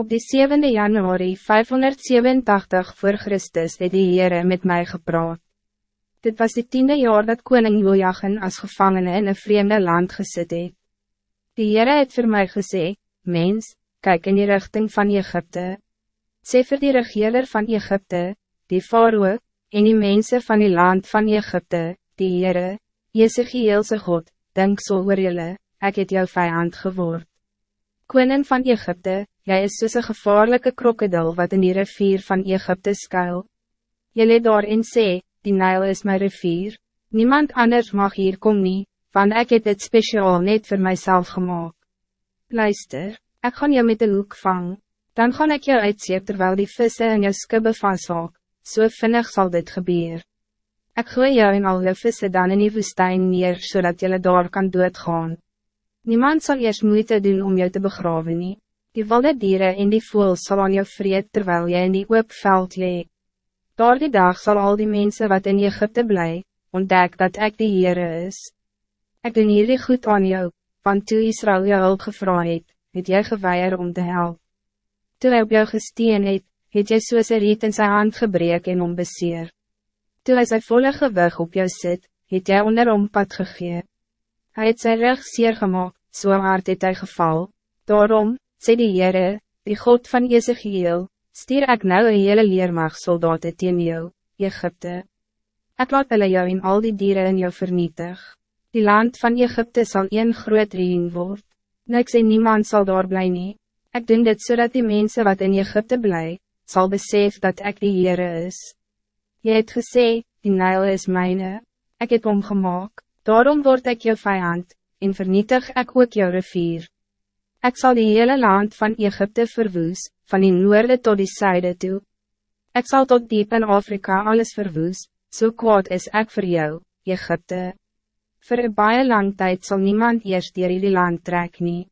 Op die 7 januari 587 voor Christus het die Heere met mij gepraat. Dit was die tiende jaar dat koning Joachim als gevangene in een vreemde land gesit het. Die Heere het voor mij gesê, Mens, kijk in die richting van Egypte. Sê vir die regeerder van Egypte, die faroe, en die mensen van die land van Egypte, die Heere, Jezegielse God, denk so oor julle, ek het jou vijand geword. Koning van Egypte, jij is soos een gevaarlijke krokodil wat in die rivier van Egypte skuil. Jylle daarin sê, die Nijl is mijn rivier, niemand anders mag hier kom nie, want ek het dit speciaal net voor mijzelf gemaakt. Luister, ik gaan jou met de hoek vang, dan gaan ik jou uitzeep terwijl die vissen in jou skibbe vasthaak, so vinnig zal dit gebeuren. Ik gooi jou in al jou vissen dan in die woestijn neer, zodat jullie daar kan doodgaan. Niemand zal eerst moeite doen om jou te begraven nie. Die wilde dieren en die voel zal aan jou vreed terwijl jy in die oop veld lee. Door die dag zal al die mensen wat in Egypte blij, ontdek dat ik de Heere is. Ik doen hierdie goed aan jou, want toe Israël jou hulp gevra het, het jy geweier om te helpen. Toe hy op jou gesteen het, het jy soos een riet in sy hand gebreek en ombeseer. Toe hy sy volle gewig op jou sit, het jy onder hom pad gegee. Hy het sy rug seer gemaakt, so hard het hy geval. Daarom, sê die Heere, die God van Ezekiel, stuur ek nou een hele leermag soldaten teen jou, Egypte. Ek laat hulle jou en al die dieren in jou vernietig. Die land van Egypte zal een groot rien word. Niks en niemand zal daar bly nie. Ek doen dit zodat die mensen wat in Egypte bly, zal besef dat ik die Heere is. Je het gesê, die Nijl is mijne, ik het omgemaak, daarom word ik jou vijand, en vernietig ik ook jou rivier. Ik zal die hele land van Egypte verwoes, van die noorde tot die zuiden toe. Ik zal tot diep in Afrika alles verwoes, zo so kwaad is ik voor jou, Egypte. Voor een baie lang tijd zal niemand eerst dier die land trek nie.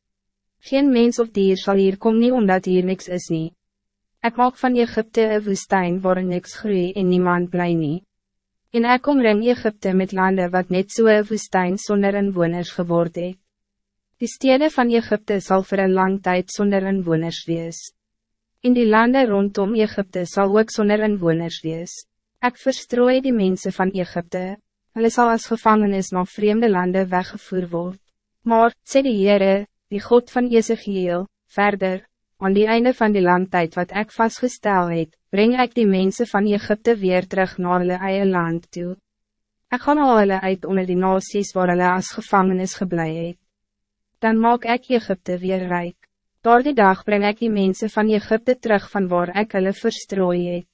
Geen mens of dier zal hier komen nie omdat hier niks is nie. Ik maak van Egypte een woestijn waar niks groei en niemand blij nie. En ek omring Egypte met landen wat net so een woestijn zonder inwoners geword het. Die steden van Egypte zal voor een lang tijd zonder inwoners wees. In die landen rondom Egypte zal ook zonder inwoners wees. Ik verstrooi die mensen van Egypte. Hulle sal as gevangenis na vreemde landen weggevoerd worden. Maar, sê die Heere, die God van Ezekiel, verder, aan die einde van die landtijd wat ik vastgesteld het, breng ik die mensen van Egypte weer terug naar hulle eie land toe. Ik ga al hulle uit onder die nasies waar hulle as gevangenis geblei het. Dan maak ik Egypte weer rijk. Door die dag breng ik die mensen van Egypte terug van waar ik hulle verstrooi het.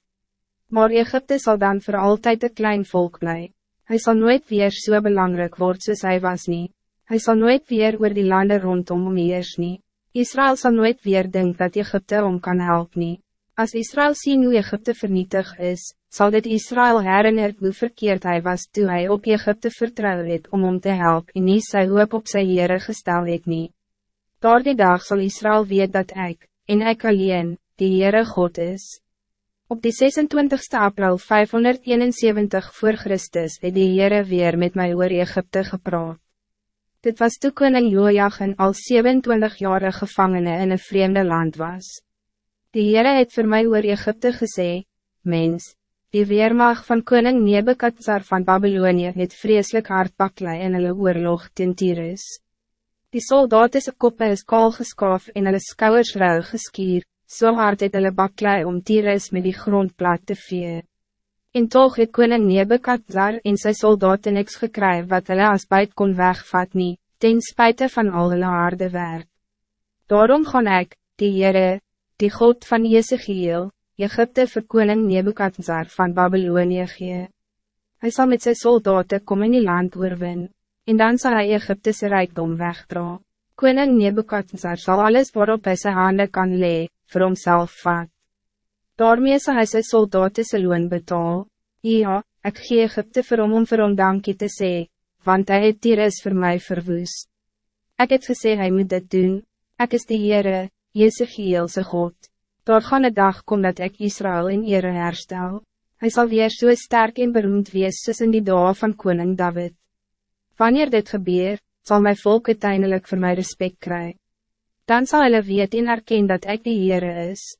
Maar Egypte zal dan voor altijd een klein volk blij. Hij zal nooit weer zo so belangrijk worden zoals hij was niet. Hij zal nooit weer oor die landen rondom om eers niet. Israël zal nooit weer denken dat Egypte om kan helpen. Als Israël zien hoe Egypte vernietig is, zal dit Israël herinneren hoe verkeerd hij was toen hij op Egypte vertrouwde het om om te helpen en nie sy hoop op sy Heere gestel het nie. Door die dag zal Israël weet dat ik, en ik alleen, die Heere God is. Op die 26 april 571 voor Christus het die Heere weer met mij oor Egypte gepraat. Dit was toe koning Joachim al 27 jaar gevangene in een vreemde land was. Die Heere het voor mij oor Egypte gesê, Mens, die weermacht van koning Nebekadzar van Babylonië het vreselijk hard baklei in hulle oorlog ten Tyrus. Die soldatese koppe is kaal geskaaf en hulle skouwers ruil geskier, so hard het hulle baklei om Tyrus met die grond plat te vee. En toch het koning Nebekadzar en sy soldaten niks gekry wat hulle as buit kon wegvat nie, ten spijte van al hulle harde werk. Daarom gaan ik, die Heere, die God van Jezegiel, Egypte vir koning Nebekadzar van Babylonië gee. Hy sal met sy soldaten kom in die land oorwin, en dan zal hij Egyptese rijkdom wegdra. Koning Nebekadzar zal alles waarop hij zijn handen kan lee, vir homself vat. Daarmee sal hy sy soldaten sy loon betaal. Ja, ek gee Egypte vir hom om vir hom dankie te sê, want hij het hier is voor mij verwoes. Ik het gesê hij moet dit doen, ik is de Heere, Jezegielse God. Daar gaan een dag kom dat ik Israël in ere herstel. Hij zal weer zo so sterk en beroemd wees soos in die dag van koning David. Wanneer dit gebeurt, zal mijn volk uiteindelijk voor mij respect krijgen. Dan zal hulle weet en erken dat ik de Heere is.